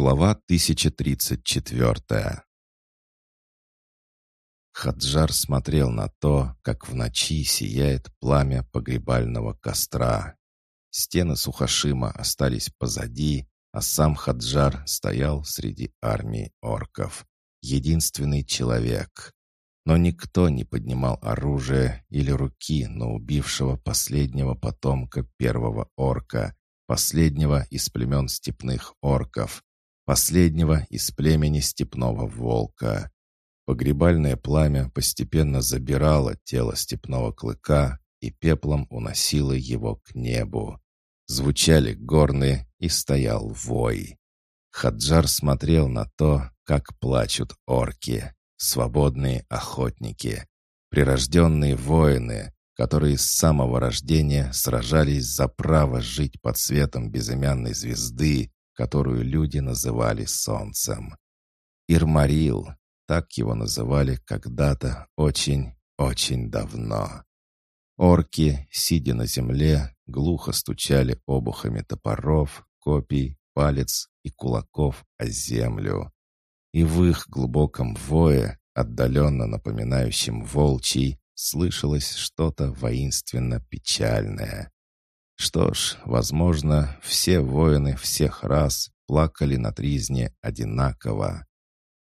Глава 1034 Хаджар смотрел на то, как в ночи сияет пламя погребального костра. Стены Сухашима остались позади, а сам Хаджар стоял среди армии орков. Единственный человек. Но никто не поднимал оружие или руки на убившего последнего потомка первого орка, последнего из племен степных орков, последнего из племени степного волка. Погребальное пламя постепенно забирало тело степного клыка и пеплом уносило его к небу. Звучали горны и стоял вой. Хаджар смотрел на то, как плачут орки, свободные охотники, прирожденные воины, которые с самого рождения сражались за право жить под светом безымянной звезды которую люди называли солнцем. Ирмарил, так его называли когда-то очень, очень давно. Орки, сидя на земле, глухо стучали обухами топоров, копий, палец и кулаков о землю. И в их глубоком вое, отдаленно напоминающем волчий, слышалось что-то воинственно печальное. Что ж, возможно, все воины всех рас плакали на тризне одинаково.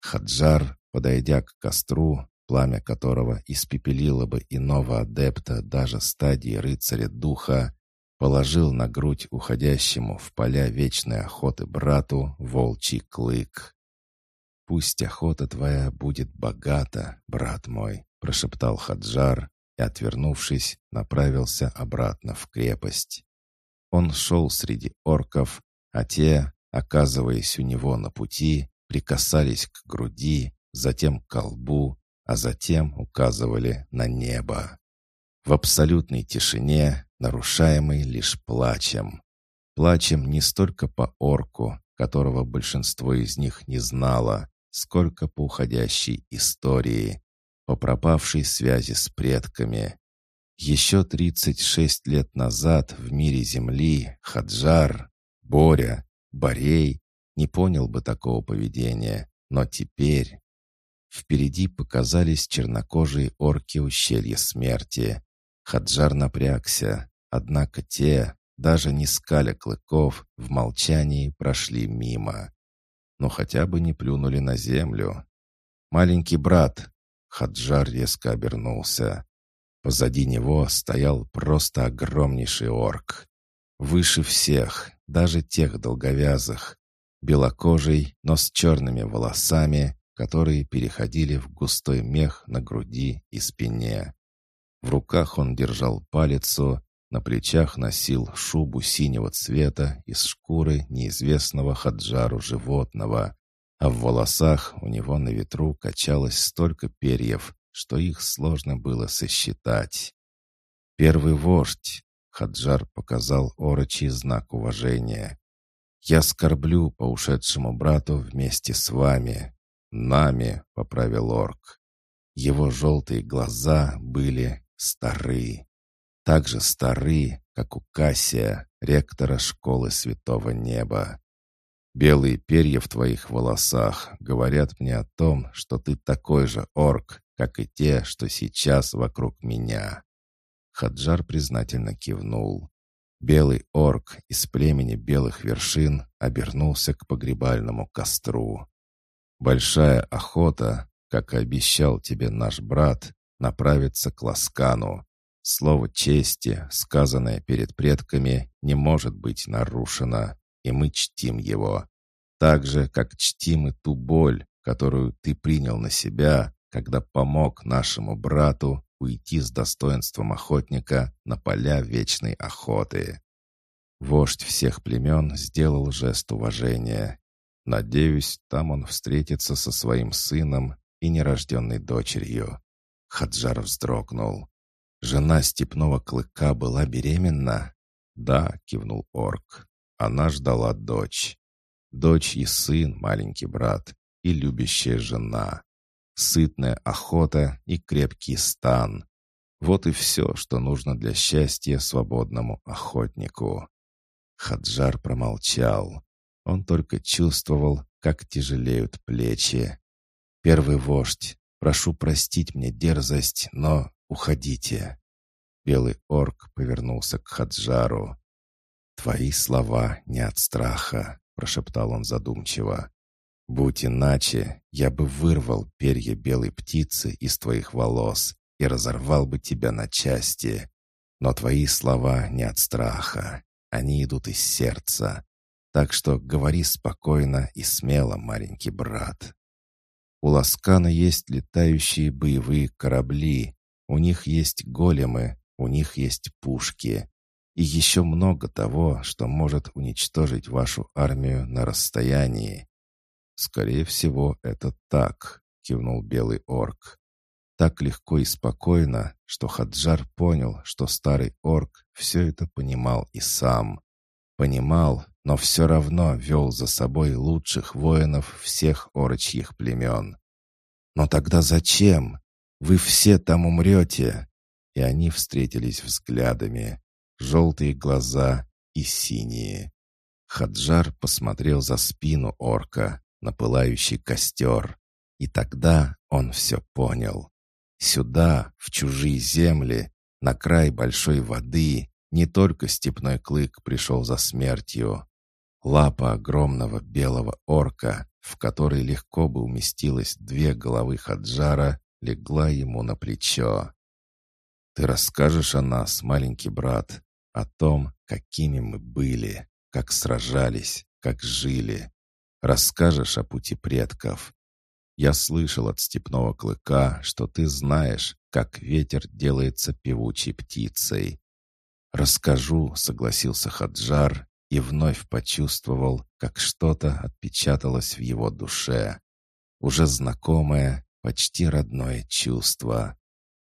Хаджар, подойдя к костру, пламя которого испепелило бы иного адепта даже стадии рыцаря духа, положил на грудь уходящему в поля вечной охоты брату волчий клык. «Пусть охота твоя будет богата, брат мой», — прошептал Хаджар, и, отвернувшись, направился обратно в крепость. Он шел среди орков, а те, оказываясь у него на пути, прикасались к груди, затем к колбу, а затем указывали на небо. В абсолютной тишине, нарушаемой лишь плачем. Плачем не столько по орку, которого большинство из них не знало, сколько по уходящей истории, по пропавшей связи с предками. Еще 36 лет назад в мире Земли Хаджар, Боря, Борей не понял бы такого поведения, но теперь... Впереди показались чернокожие орки ущелья смерти. Хаджар напрягся, однако те, даже не скаля клыков, в молчании прошли мимо. Но хотя бы не плюнули на землю. «Маленький брат, Хаджар резко обернулся. Позади него стоял просто огромнейший орк. Выше всех, даже тех долговязых. Белокожий, но с черными волосами, которые переходили в густой мех на груди и спине. В руках он держал палицу, на плечах носил шубу синего цвета из шкуры неизвестного хаджару животного, а в волосах у него на ветру качалось столько перьев, что их сложно было сосчитать. «Первый вождь!» — Хаджар показал Орочи знак уважения. «Я скорблю по ушедшему брату вместе с вами. Нами!» — поправил орк. Его желтые глаза были стары. Так же стары, как у Кассия, ректора школы Святого Неба. Белые перья в твоих волосах говорят мне о том, что ты такой же орк, как и те, что сейчас вокруг меня». Хаджар признательно кивнул. Белый орк из племени белых вершин обернулся к погребальному костру. «Большая охота, как и обещал тебе наш брат, направится к Ласкану. Слово чести, сказанное перед предками, не может быть нарушено и мы чтим его. Так же, как чтим и ту боль, которую ты принял на себя, когда помог нашему брату уйти с достоинством охотника на поля вечной охоты. Вождь всех племен сделал жест уважения. Надеюсь, там он встретится со своим сыном и нерожденной дочерью. Хаджар вздрогнул. «Жена степного клыка была беременна?» «Да», — кивнул орк. Она ждала дочь. Дочь и сын, маленький брат, и любящая жена. Сытная охота и крепкий стан. Вот и все, что нужно для счастья свободному охотнику. Хаджар промолчал. Он только чувствовал, как тяжелеют плечи. «Первый вождь, прошу простить мне дерзость, но уходите». Белый орк повернулся к Хаджару. «Твои слова не от страха», — прошептал он задумчиво. «Будь иначе, я бы вырвал перья белой птицы из твоих волос и разорвал бы тебя на части. Но твои слова не от страха, они идут из сердца. Так что говори спокойно и смело, маленький брат. У Ласкана есть летающие боевые корабли, у них есть големы, у них есть пушки. И еще много того, что может уничтожить вашу армию на расстоянии. «Скорее всего, это так», — кивнул белый орк. Так легко и спокойно, что Хаджар понял, что старый орк все это понимал и сам. Понимал, но все равно вел за собой лучших воинов всех орочьих племен. «Но тогда зачем? Вы все там умрете!» И они встретились взглядами. Желтые глаза и синие. Хаджар посмотрел за спину орка, на пылающий костер. И тогда он все понял. Сюда, в чужие земли, на край большой воды, не только степной клык пришел за смертью. Лапа огромного белого орка, в которой легко бы уместилось две головы Хаджара, легла ему на плечо. «Ты расскажешь о нас, маленький брат, о том, какими мы были, как сражались, как жили. Расскажешь о пути предков. Я слышал от степного клыка, что ты знаешь, как ветер делается певучей птицей. «Расскажу», — согласился Хаджар и вновь почувствовал, как что-то отпечаталось в его душе. Уже знакомое, почти родное чувство.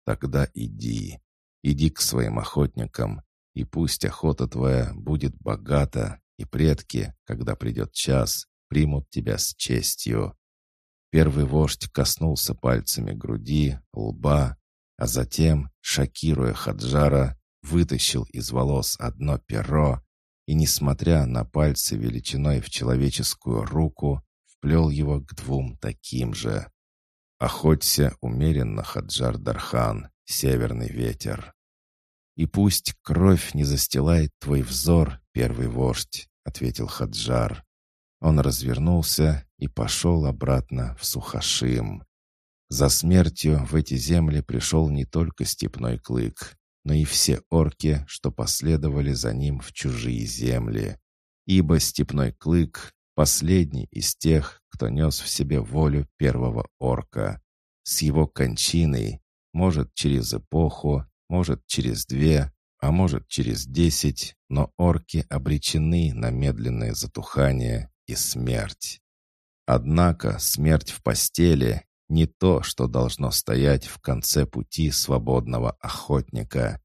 «Тогда иди, иди к своим охотникам, и пусть охота твоя будет богата, и предки, когда придет час, примут тебя с честью». Первый вождь коснулся пальцами груди, лба, а затем, шокируя Хаджара, вытащил из волос одно перо и, несмотря на пальцы величиной в человеческую руку, вплел его к двум таким же. «Охоться умеренно, Хаджар Дархан, северный ветер». «И пусть кровь не застилает твой взор, первый вождь», — ответил Хаджар. Он развернулся и пошел обратно в Сухашим. За смертью в эти земли пришел не только степной клык, но и все орки, что последовали за ним в чужие земли. Ибо степной клык — последний из тех, кто нес в себе волю первого орка. С его кончиной, может, через эпоху, может, через две, а может, через десять, но орки обречены на медленное затухание и смерть. Однако смерть в постели не то, что должно стоять в конце пути свободного охотника.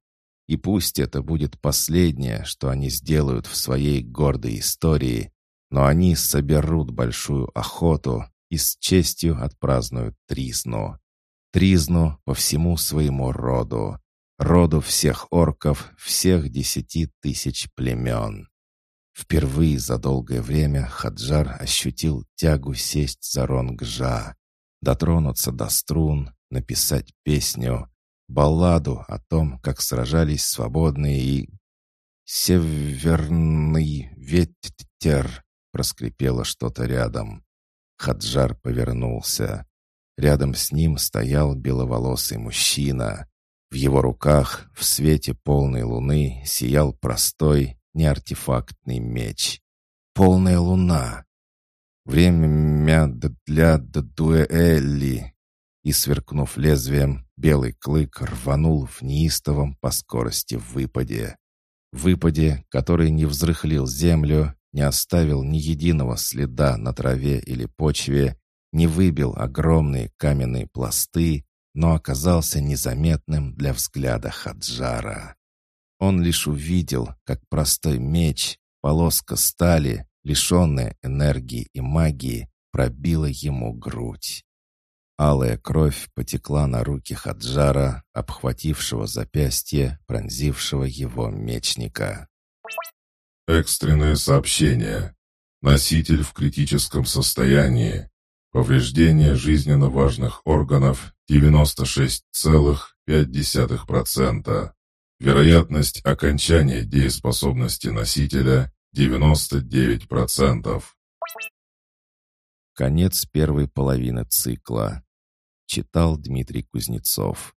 И пусть это будет последнее, что они сделают в своей гордой истории, но они соберут большую охоту и с честью отпразднуют Тризну. Тризну по всему своему роду. Роду всех орков, всех десяти тысяч племен. Впервые за долгое время Хаджар ощутил тягу сесть за ронгжа дотронуться до струн, написать песню, балладу о том, как сражались свободные и... «Северный ветер!» — проскрипело что-то рядом. Хаджар повернулся. Рядом с ним стоял беловолосый мужчина. В его руках в свете полной луны сиял простой, неартефактный меч. Полная луна. Время для дуэли. И, сверкнув лезвием, белый клык рванул в неистовом по скорости выпаде. Выпаде, который не взрыхлил землю, не оставил ни единого следа на траве или почве, не выбил огромные каменные пласты, но оказался незаметным для взгляда Хаджара. Он лишь увидел, как простой меч, полоска стали, лишенная энергии и магии, пробила ему грудь. Алая кровь потекла на руки Хаджара, обхватившего запястье, пронзившего его мечника. Экстренное сообщение. Носитель в критическом состоянии. Повреждение жизненно важных органов 96,5%. Вероятность окончания дееспособности носителя 99%. Конец первой половины цикла. Читал Дмитрий Кузнецов.